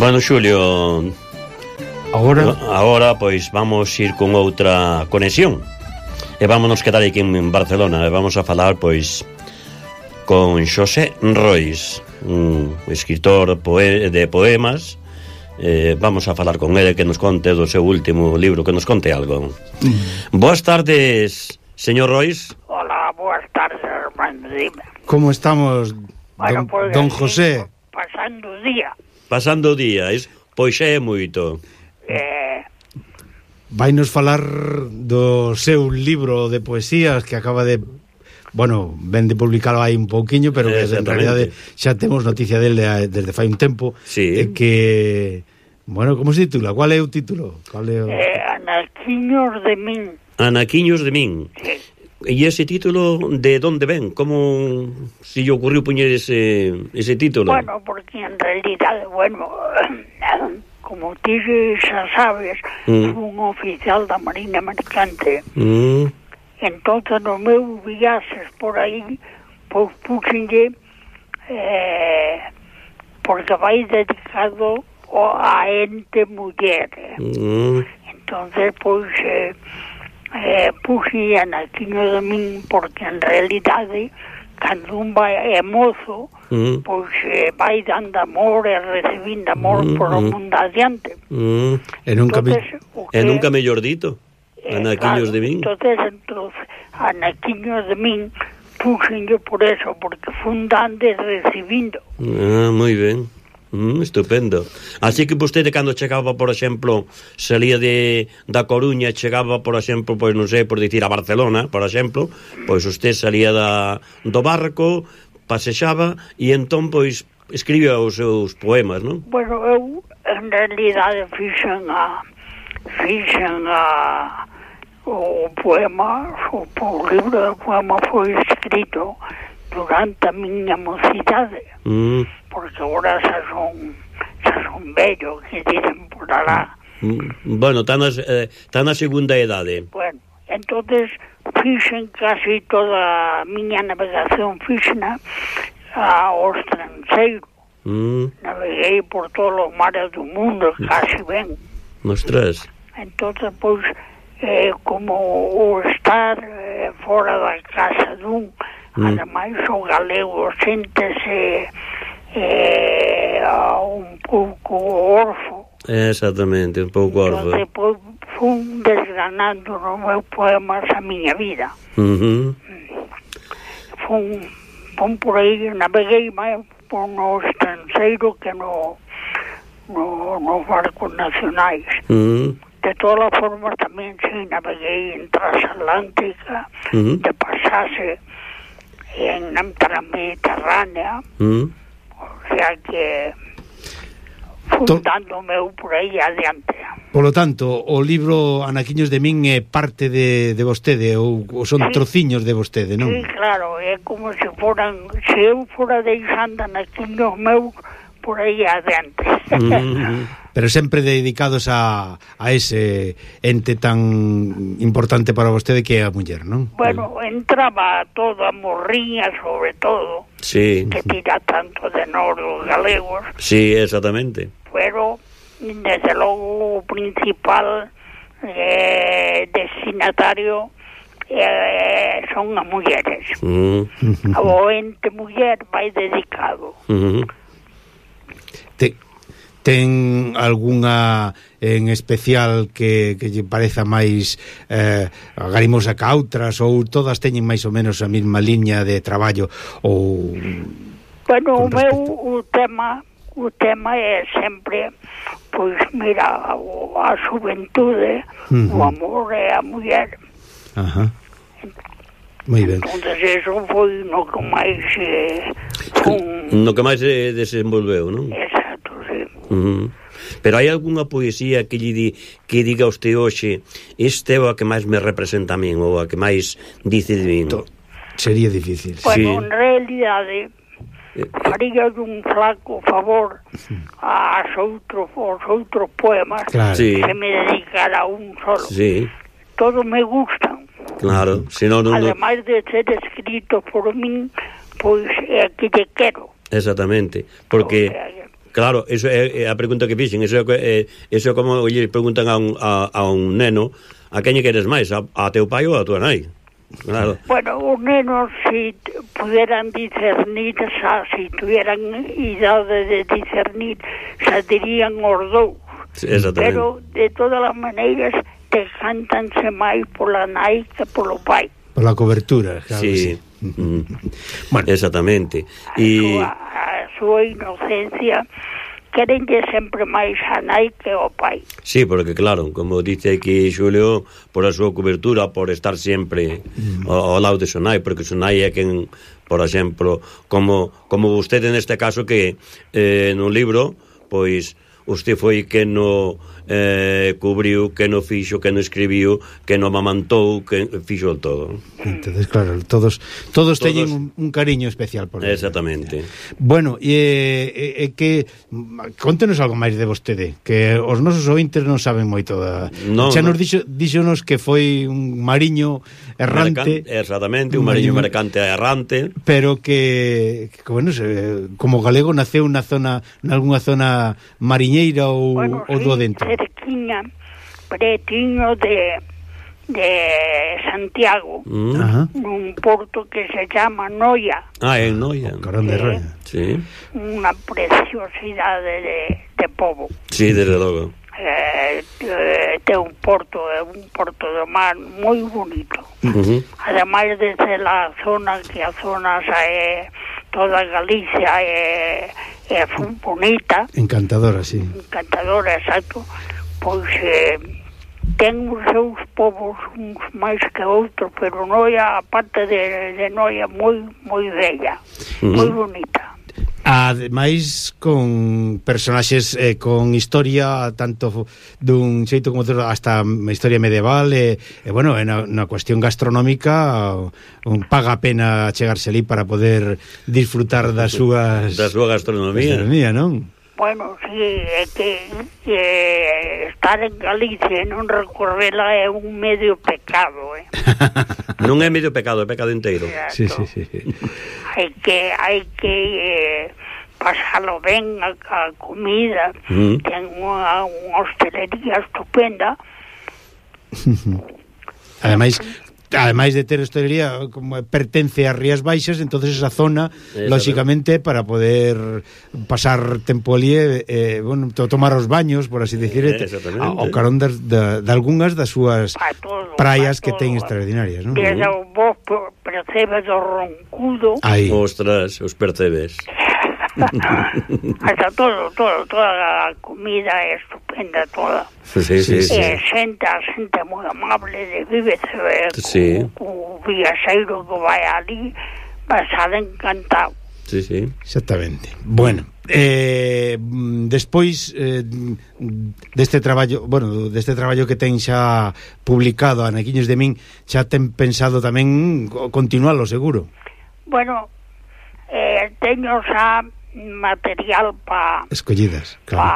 Bueno, Xulio, agora eh, agora pois vamos ir con outra conexión. E vámonos quedar aquí en Barcelona, e vamos a falar pois con Xosé Rois, un escritor poe de poemas. Eh, vamos a falar con ele que nos conte do seu último libro, que nos conte algo. Mm. Boas tardes, señor Rois. Hola, boas tardes, Como estamos, bueno, don, pues, don José? Pasando o día pasando días, pois é moito. Eh... Vainos falar do seu libro de poesías que acaba de bueno, ven de publicalo aí un pouquiño, pero que en realidade xa temos noticia dele desde fai un tempo, sí. eh, que bueno, como se titula? Cual é o título? Cual é o... Eh, Anaquiños de min. Anaquiños de min. Sí. E ese título de onde ven? Como se lle ocurriu poñer ese, ese título? Bueno, porque en realidad, bueno, como ti xa sabes, mm. un oficial da Marina Mercante. Mm. Entón, no meu viaxes por aí, pois puxenlle eh, porque vai dedicado a ente muller. Mm. Entonces, pois... Eh, eh, puxe anaquiño de min, porque en realidade, cando un vai é mozo, mm, pois eh, vai dando amor e recibindo amor Mm, por o mm. mundo adiante. mm. E nunca me... Entonces, E que- nunca mellor dito. eh, Anaquiños claro, de min. Entonces, entonces, anaquiños de min, puxenlle por eso, porque fundan de recibindo. Ah, moi ben. Mm, estupendo. Así que vostede cando chegaba, por exemplo, salía de da Coruña, chegaba, por exemplo, pois non sei, por dicir a Barcelona, por exemplo, pois usted salía da, do barco, pasexaba e entón pois escribía os seus poemas, non? Bueno, eu en realidade fixen a fixen a o poema, o, o libro de poema foi escrito durante a miña mocidade. Mm porque agora xa son xa son vello que dicen por alá. Mm, bueno, tan a, eh, tan a segunda idade Bueno, entonces fixen casi toda a miña navegación fixena ao estrangeiro mm. naveguei por todos os mares do mundo mm. casi ben. Mostras entonces pois eh, como o estar eh, fora da casa dun mm. ademais o galego sentese eh, un um pouco orfo. Exactamente, un um pouco orfo. E depois fun desgranando no meu poema a miña vida. Uh -huh. Fun, fun por aí, naveguei máis por no estrangeiro que no, no, nos barcos nacionais. Uh -huh. De todas as formas tamén se naveguei en transatlántica, uh -huh. de pasase en Mediterránea, uh -huh sea que fundando meu por aí adiante. Polo tanto, o libro Anaquiños de min é parte de, de vostede ou, ou son sí, trociños de vostede, non? Sí, claro, é como se foran se eu fora deixando Anaquiños meu por aí adiante. Mm -hmm. Pero sempre dedicados a, a ese ente tan importante para vostede que é a muller, non? bueno, entraba toda morriña sobre todo, Sí, que tira tanto de nós os galegos, sí, exactamente. pero desde logo o principal eh, destinatario eh, son as mulleres. Mm. O ente muller vai dedicado. Te, ten algunha en especial que, que lle pareza máis eh, garimosa que outras ou todas teñen máis ou menos a mesma liña de traballo ou Bueno, o meu o tema o tema é sempre pois mira a, a xuventude uh -huh. o amor e a muller Ajá. Moi ben. Entonces eso foi no que máis eh, un... no que máis se eh, desenvolveu, non? Exacto Uh -huh. Pero hai algunha poesía que lle di que diga usted hoxe este é o que máis me representa a min ou a que máis dice de min? To, sería difícil. Bueno, sí. en realidade eh. faría un flaco favor aos outros aos outros poemas claro. sí. que me dedicara un solo. Sí. Todos me gustan. Claro, senón non... Ademais de ser escrito por min, pois é que lle quero. Exactamente, porque... O sea, Claro, eso é, é a pregunta que fixen, eso é, é, eh, eso é como lle preguntan a un, a, a un neno a quen queres máis, a, a teu pai ou a tua nai. Claro. Bueno, os nenos se puderan discernir, xa, se tuvieran idade de discernir, xa dirían os dous. Sí, Pero, de todas as maneiras, te cantanse máis pola nai que polo pai. Pola cobertura, claro sí. Que sí. Mm-hmm. bueno. Exactamente. A, e... súa, a súa inocencia querenlle sempre máis a nai que o pai. Sí, porque claro, como dice aquí Xulio, por a súa cobertura, por estar sempre ao, mm. ao lado de Sonai, porque Sonai é quen, por exemplo, como, como vostede neste caso que eh, no libro, pois usted foi que no eh, cubriu, que no fixo, que no escribiu, que no amamantou, que fixo todo. Entonces, claro, todos todos, todos... teñen un, un cariño especial por ele. Exactamente. Bueno, e eh, eh, que contenos algo máis de vostede, que os nosos ointes non saben moito da... No, Xa nos dixo, dixonos que foi un mariño errante. Mercan, exactamente, un mariño, mariño mercante errante. Pero que, que bueno, se, como galego naceu na zona, nalgúna zona mariña Piñeira ou, bueno, ou sí, do dentro? cerquiña, pretiño de, de Santiago, mm. Ajá. un porto que se chama Noia. Ah, en Noia. Oh, Carón de Raya. Sí. Unha preciosidade de, de povo. Sí, desde logo. Eh, eh te un porto, é un porto do mar moi bonito. Uh -huh. Ademais, desde a zona, que a zona xa é toda Galicia, é É fun bonita. Encantadora, sí. Encantadora, exacto. Pois eh, ten os seus povos uns máis que outros, pero Noia, a parte de, de Noia, moi, moi bella, mm. moi mm-hmm. bonita ademais con personaxes eh, con historia tanto dun xeito como outro hasta a historia medieval e, e bueno, na, na cuestión gastronómica un paga pena chegarse ali para poder disfrutar das súas da súa gastronomía, gastronomía non? Bueno, sí, é que eh, estar en Galicia e non recorrela é un medio pecado, eh? non é medio pecado, é pecado inteiro. Exacto. Sí, sí, sí. Hai que hai que eh, pasalo ben a, a comida, mm. ten unha, unha hostelería estupenda. Ademais, ademais de ter hostelería como pertence a Rías Baixas, entonces esa zona Esa, lógicamente para poder pasar tempo ali eh, bueno, tomar os baños, por así decir, eh, ao carón das, da, de algunhas das súas pa todo, praias pa que ten extraordinarias, non? Desde o vos percebes o roncudo. Aí. Ostras, os percebes. hasta todo, todo, toda a comida estupenda toda. Sí, sí, Sí, sí. E xente, a xente moi amable de vivese eh, Sí. viaxeiro que vai ali pasar encantado. Sí, sí. Exactamente. Bueno, eh, despois eh, deste traballo, bueno, deste traballo que ten xa publicado Anaquiños de min, xa ten pensado tamén co- continualo, seguro. Bueno, eh, teño xa material pa Escollidas, claro.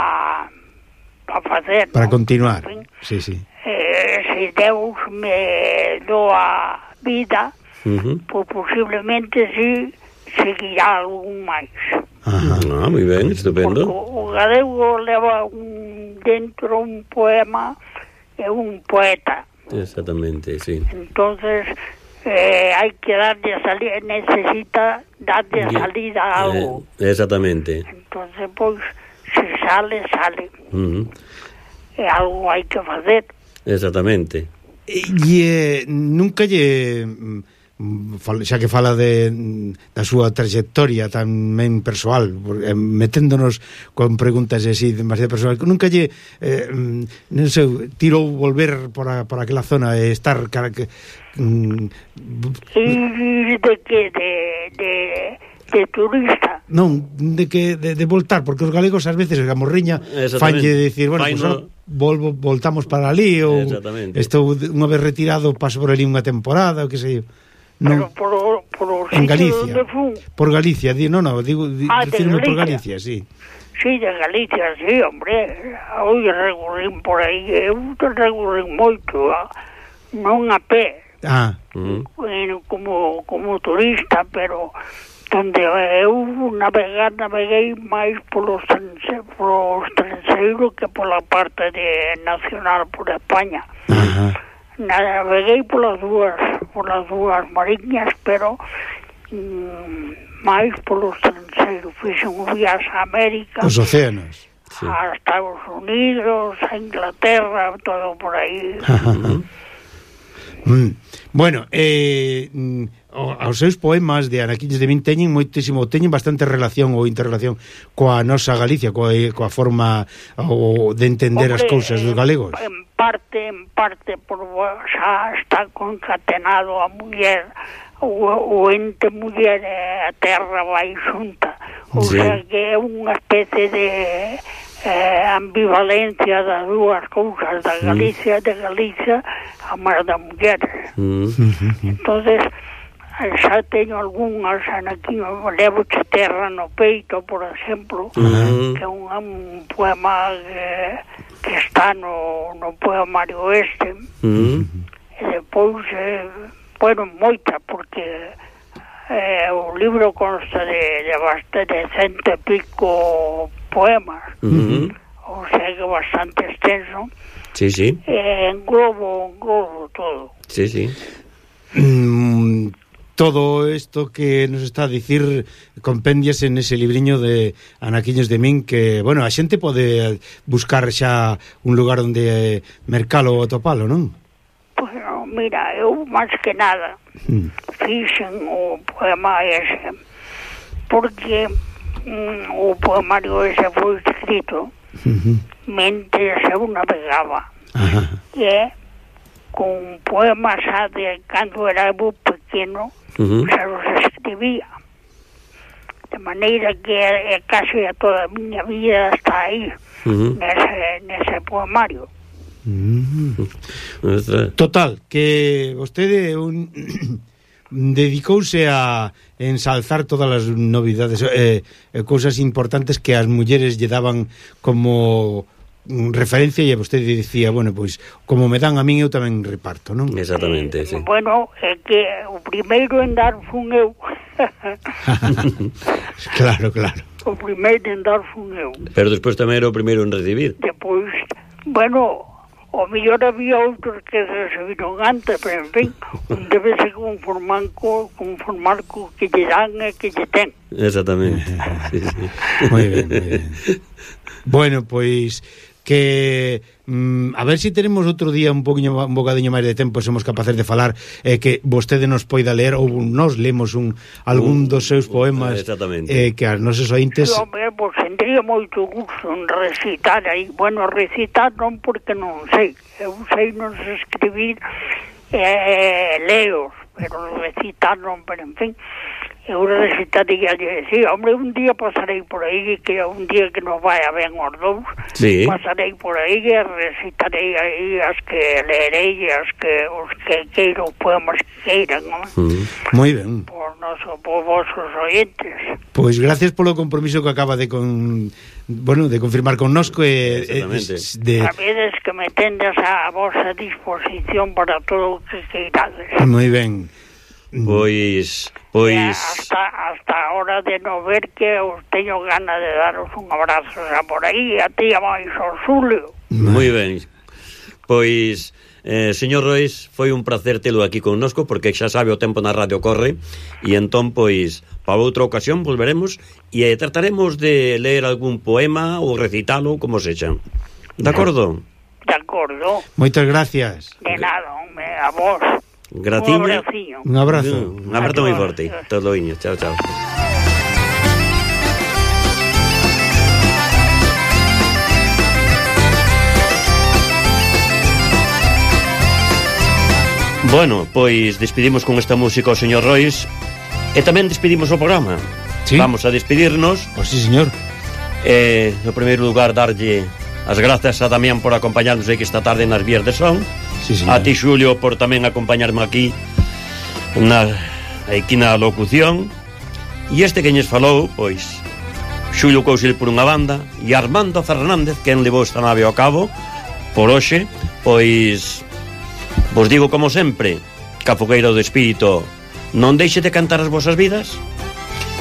Para pa facer. Para continuar, en fin, sí, sí. Eh, se Deus me doa vida, uh -huh. pues posiblemente sí seguirá algún máis. Ah, no, moi ben, estupendo. O galego leva un, dentro un poema e un poeta. Exactamente, sí. Entonces, eh, hai que darlle salida, necesita darlle yeah. salida a algo. Eh, exactamente. Entonces, pois, se sale, sale. Uh eh, -huh. E algo hai que fazer. Exactamente. Eh, e, e eh, nunca lle xa que fala de, da súa trayectoria tamén persoal eh, meténdonos con preguntas así demasiado persoal que nunca lle eh, mm, non sei, tirou volver por, a, por aquela zona e estar cara, que, mm, de que de, de de turista. Non, de que de, de voltar, porque os galegos ás veces a morriña fanlle dicir, bueno, pues, volvo, voltamos para ali ou estou unha vez retirado paso por ali unha temporada, ou que sei eu non por, por, por en Galicia. Fun. Por Galicia, di, no, no, digo, di, ah, Galicia. por Galicia, sí. Sí, de Galicia, sí, hombre. Hoy recorrín por aí, eu eh, recorrín moito, ah, a, non a pé. Ah. Mm. Bueno, como como turista, pero donde eh, eu navegar, naveguei máis polo estrangeiro que pola parte de nacional por España. Ajá. Uh -huh naveguei polas dúas polas dúas mariñas pero mm, máis polo estrangeiro fixen un viaxe a América os océanos sí. a Estados Unidos a Inglaterra todo por aí mm. Bueno, eh, mm, aos seus poemas de Anaquins de Min teñen moitísimo, teñen bastante relación ou interrelación coa nosa Galicia, coa, eh, coa forma o, de entender Hombre, as cousas dos eh, galegos. En parte, en parte, por, xa está concatenado a muller, o, o ente muller e a terra vai xunta. O sí. sea que é unha especie de eh, ambivalencia das dúas cousas da Galicia de Galicia a Mar da Muller mm. Mm-hmm. Entonces xa teño algunhas anaquín levo che terra no peito por exemplo mm. que é un, un poema que, que está no, no poemario este mm. E depois eh, bueno, moita porque eh, o libro consta de, de bastante cento e pico poemas, uh -huh. o sea que bastante extenso. Sí, sí. Eh, englobo, englobo todo. Sí, sí. Mm, todo esto que nos está a dicir compendias en ese libriño de Anaquiños de Min que, bueno, a xente pode buscar xa un lugar onde mercalo ou topalo, non? Bueno, mira, eu máis que nada mm. fixen o poema ese porque Mm, o poemario ese foi escrito uh -huh. mentre eu navegaba Ajá. e con poemas de cando era eu pequeno uh -huh. se os escribía de maneira que é, é casi a toda a miña vida está aí uh -huh. nese, nese poemario Mm. Total, que vostede un, dedicouse a ensalzar todas as novidades eh, eh, cousas importantes que as mulleres lle daban como mm, referencia e vostede dicía, bueno, pois como me dan a min eu tamén reparto, non? Exactamente, eh, sí. Bueno, é que o primeiro en dar fun eu. claro, claro. O primeiro en dar fun eu. Pero despois tamén era o primeiro en recibir. Depois, bueno, o mellor había outros que recibiron antes, pero en fin, un debe se conformar co, conformar co que lle dan e que lle ten. Exactamente. Sí, sí. Moi ben, moi ben. Bueno, pois que mm, a ver se si tenemos outro día un poquinho un bocadiño máis de tempo somos capaces de falar eh, que vostede nos poida ler ou nos lemos un algún un, dos seus poemas un, eh, que as nosos ointes sí, Hombre, pois tendría moito gusto en recitar aí, bueno, recitar non porque non sei, eu sei non escribir eh, leos. reconocitarlo, pero en fin, es una necesitaría que decir, hombre, un día pasaréis por ahí, que un día que nos vaya bien los dos, sí. pasaréis por ahí y recitaréis ahí las que leeréis, las que os que, que los poemas que quieran, ¿no? Mm. Muy bien. Por, nosotros, por vosotros oyentes. Pues gracias por lo compromiso que acaba de con bueno, de confirmar connosco e eh, eh, de Sabedes que me tendes a, a vosa disposición para todo o que queirades. Moi ben. Pois, pois... Hasta, hasta a hora de no ver que os teño gana de daros un abrazo xa por aí, a ti a máis ao Xulio. Moi ben. Pois, Eh, señor Rois, foi un placer telo aquí connosco porque xa sabe o tempo na radio corre e entón, pois, para outra ocasión volveremos e eh, trataremos de ler algún poema ou recitalo, como se xa. De acordo? De acordo. Moitas gracias. De nada, hombre, a vos. Gratiño. Un abrazo. Un abrazo, un abrazo moi forte. Todo iño. Chao, chao. Bueno, pois despedimos con esta música ao señor Rois e tamén despedimos o programa. ¿Sí? Vamos a despedirnos. Pois sí, señor. Eh, no primeiro lugar, darlle as grazas a Damián por acompañarnos aquí esta tarde nas vías de son. Sí, señor. a ti, Xulio, por tamén acompañarme aquí na, aquí na locución. E este que ñes falou, pois, Xulio Cousil por unha banda e Armando Fernández, que en levou esta nave ao cabo, por hoxe, pois Vos digo como sempre, que a fogueira do espírito non deixe de cantar as vosas vidas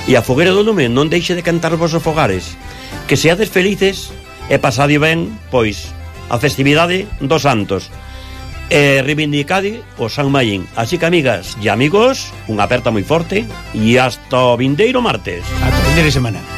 e a fogueira do lume non deixe de cantar os vosos fogares. Que seades felices e pasade ben, pois, a festividade dos santos. E reivindicade o San Maín. Así que, amigas e amigos, unha aperta moi forte e hasta o vindeiro martes. Ata o vindeiro semana.